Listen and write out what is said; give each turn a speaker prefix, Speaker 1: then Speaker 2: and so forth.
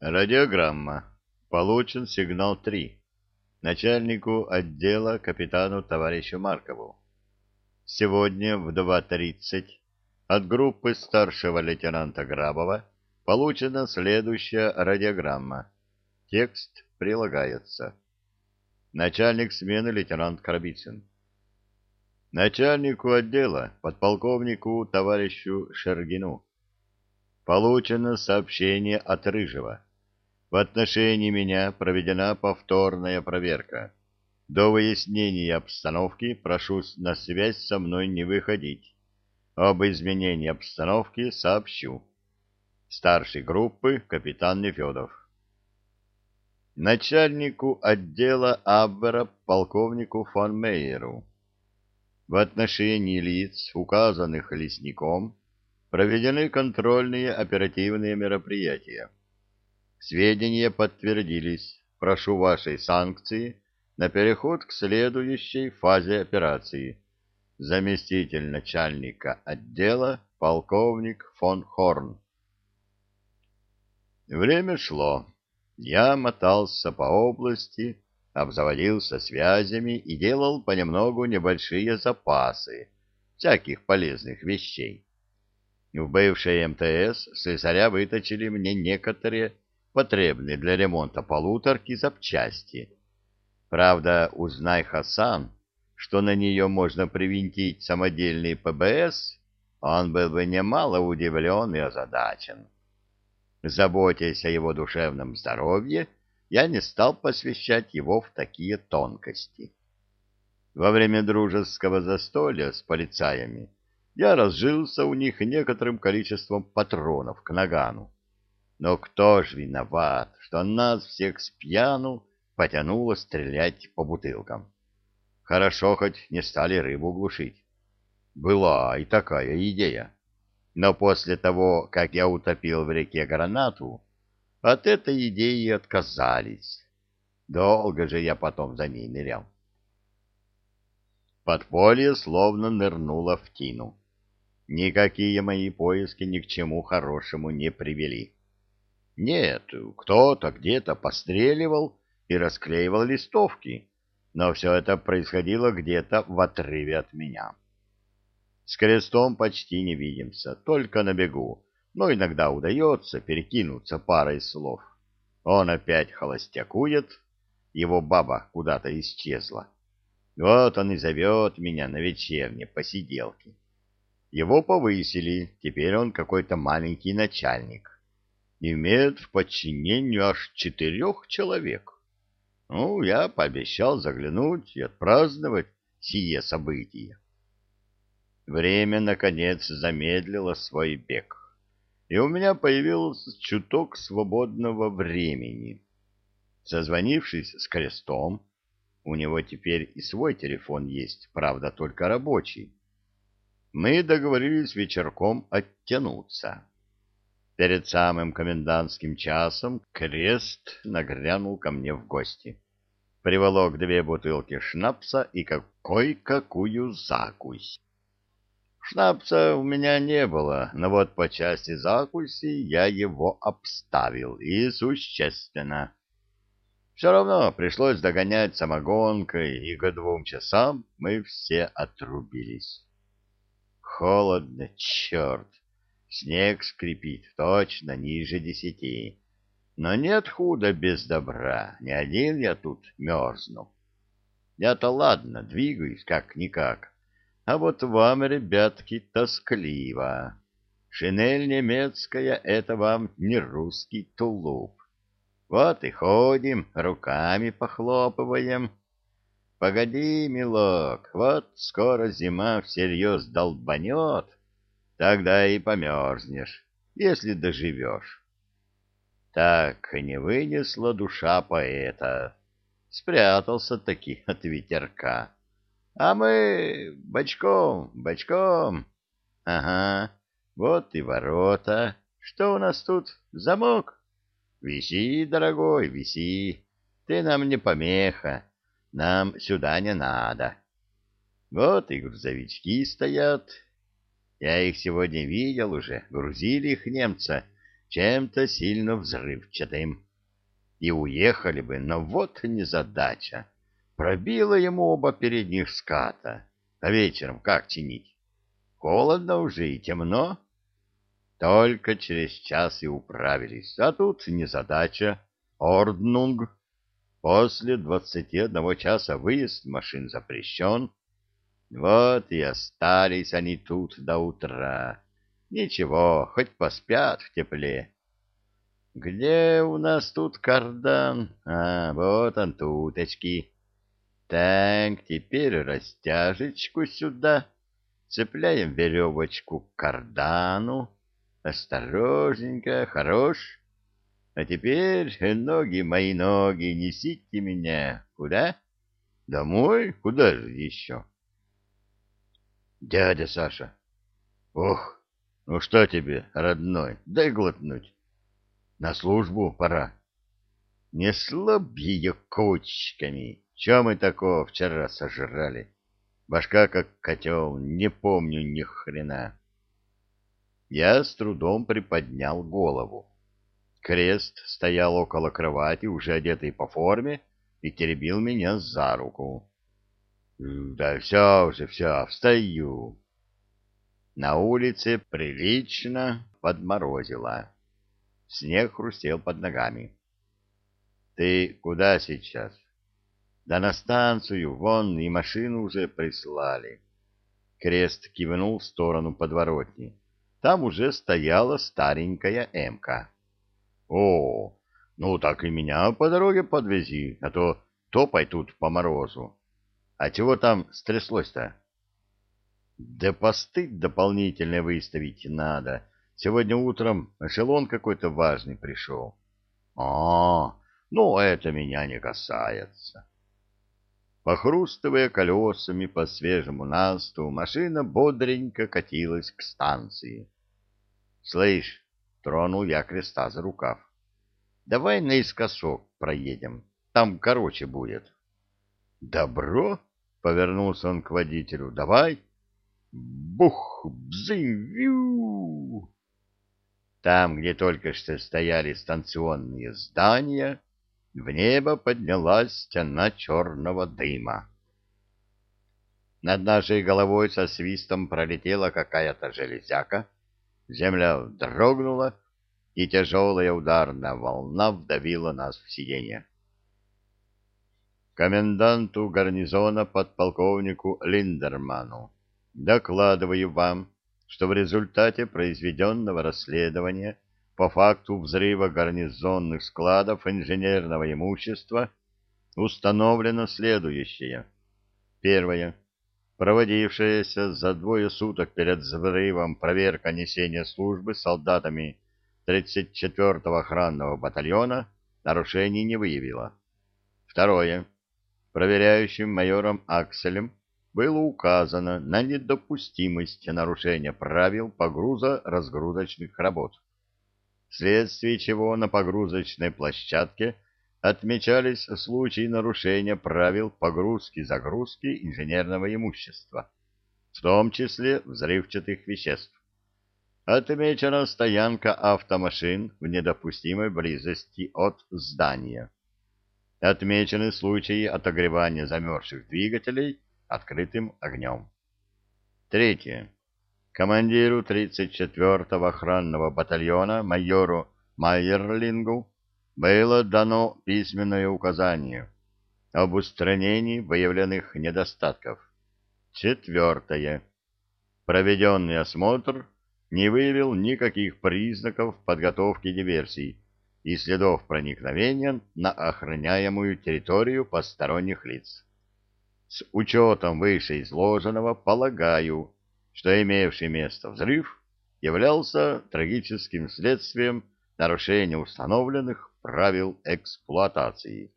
Speaker 1: Радиограмма. Получен сигнал 3. Начальнику отдела капитану товарищу Маркову. Сегодня в 2.30 от группы старшего лейтенанта Грабова получена следующая радиограмма. Текст прилагается. Начальник смены лейтенант Карабицын. Начальнику отдела, подполковнику товарищу Шергину. Получено сообщение от Рыжего. В отношении меня проведена повторная проверка. До выяснения обстановки прошу на связь со мной не выходить. Об изменении обстановки сообщу. Старший группы капитан Нефедов. Начальнику отдела Абвера полковнику фон Мейеру. В отношении лиц, указанных лесником, проведены контрольные оперативные мероприятия. Сведения подтвердились. Прошу вашей санкции на переход к следующей фазе операции. Заместитель начальника отдела полковник фон Хорн. Время шло. Я мотался по области, обзаводился связями и делал понемногу небольшие запасы всяких полезных вещей. В бывшей МТС слесаря выточили мне некоторые потребные для ремонта полуторки запчасти. Правда, узнай Хасан, что на нее можно привинтить самодельный ПБС, он был бы немало удивлен и озадачен. Заботясь о его душевном здоровье, я не стал посвящать его в такие тонкости. Во время дружеского застолья с полицаями я разжился у них некоторым количеством патронов к нагану. Но кто ж виноват, что нас всех спьяну потянуло стрелять по бутылкам? Хорошо, хоть не стали рыбу глушить. Была и такая идея. Но после того, как я утопил в реке гранату, от этой идеи отказались. Долго же я потом за ней нырял. Подполье словно нырнуло в тину. Никакие мои поиски ни к чему хорошему не привели. Нет, кто-то где-то постреливал и расклеивал листовки, но все это происходило где-то в отрыве от меня. С крестом почти не видимся, только на бегу, но иногда удается перекинуться парой слов. Он опять холостякует, его баба куда-то исчезла. Вот он и зовет меня на вечерние посиделки. Его повысили, теперь он какой-то маленький начальник. Имеет в подчинении аж четырех человек. Ну, я пообещал заглянуть и отпраздновать сие событие. Время, наконец, замедлило свой бег, и у меня появился чуток свободного времени. Созвонившись с Крестом, у него теперь и свой телефон есть, правда, только рабочий, мы договорились вечерком оттянуться. Перед самым комендантским часом крест нагрянул ко мне в гости. Приволок две бутылки шнапса и какой-какую закусь. Шнапса у меня не было, но вот по части закуси я его обставил, и существенно. Все равно пришлось догонять самогонкой, и к двум часам мы все отрубились. Холодно, черт. Снег скрипит, точно ниже десяти. Но нет худа без добра, не один я тут мерзну. Я-то ладно, двигаюсь как-никак. А вот вам, ребятки, тоскливо. Шинель немецкая — это вам не русский тулуп. Вот и ходим, руками похлопываем, Погоди, милок, вот скоро зима всерьез долбанет, тогда и померзнешь, если доживешь. Так не вынесла душа поэта, спрятался-таки от ветерка. А мы бочком, бочком. Ага, вот и ворота. Что у нас тут? Замок? Виси, дорогой, виси. Ты нам не помеха. Нам сюда не надо. Вот и грузовички стоят. Я их сегодня видел уже, грузили их немца чем-то сильно взрывчатым. И уехали бы, но вот незадача. Пробило ему оба передних ската. А вечером как чинить? Холодно уже и темно. Только через час и управились. А тут незадача. Орднунг. После двадцати одного часа выезд машин запрещен. Вот и остались они тут до утра. Ничего, хоть поспят в тепле. Где у нас тут кардан? А, вот он туточки. Так, теперь растяжечку сюда. Цепляем веревочку к кардану. Осторожненько, хорош. А теперь, ноги мои ноги, несите меня. Куда? Домой? Куда же еще? Дядя Саша. Ох, ну что тебе, родной, дай глотнуть. На службу пора. Не слабь ее кочками. Че мы такого вчера сожрали? Башка как котел, не помню ни хрена. Я с трудом приподнял голову. Крест стоял около кровати, уже одетый по форме, и теребил меня за руку. Да все уже, все, встаю. На улице прилично подморозило. Снег хрустел под ногами. Ты куда сейчас? Да на станцию, вон и машину уже прислали. Крест кивнул в сторону подворотни. Там уже стояла старенькая эмка. О, ну так и меня по дороге подвези, а то топай тут по морозу. А чего там стряслось-то? Да посты дополнительно выставить надо. Сегодня утром эшелон какой-то важный пришел. А, ну это меня не касается. Похрустывая колесами по свежему насту, машина бодренько катилась к станции. — Слышь, — тронул я креста за рукав, — давай наискосок проедем, там короче будет. — Добро, — повернулся он к водителю, — давай. Бух, бзынь, вью! Там, где только что стояли станционные здания, в небо поднялась стена черного дыма. Над нашей головой со свистом пролетела какая-то железяка, земля дрогнула, и тяжелая ударная волна вдавила нас в сиденье. Коменданту гарнизона подполковнику Линдерману докладываю вам, что в результате произведенного расследования по факту взрыва гарнизонных складов инженерного имущества установлено следующее. Первое. Проводившаяся за двое суток перед взрывом проверка несения службы солдатами 34-го охранного батальона нарушений не выявила. Второе. Проверяющим майором Акселем было указано на недопустимость нарушения правил погрузо-разгрузочных работ, вследствие чего на погрузочной площадке отмечались случаи нарушения правил погрузки-загрузки инженерного имущества, в том числе взрывчатых веществ. Отмечена стоянка автомашин в недопустимой близости от здания. Отмечены случаи отогревания замерзших двигателей открытым огнем. Третье. Командиру 34-го охранного батальона майору Майерлингу было дано письменное указание об устранении выявленных недостатков. Четвертое. Проведенный осмотр не выявил никаких признаков подготовки диверсий и следов проникновения на охраняемую территорию посторонних лиц. С учетом вышеизложенного полагаю, что имевший место взрыв являлся трагическим следствием нарушения установленных правил эксплуатации.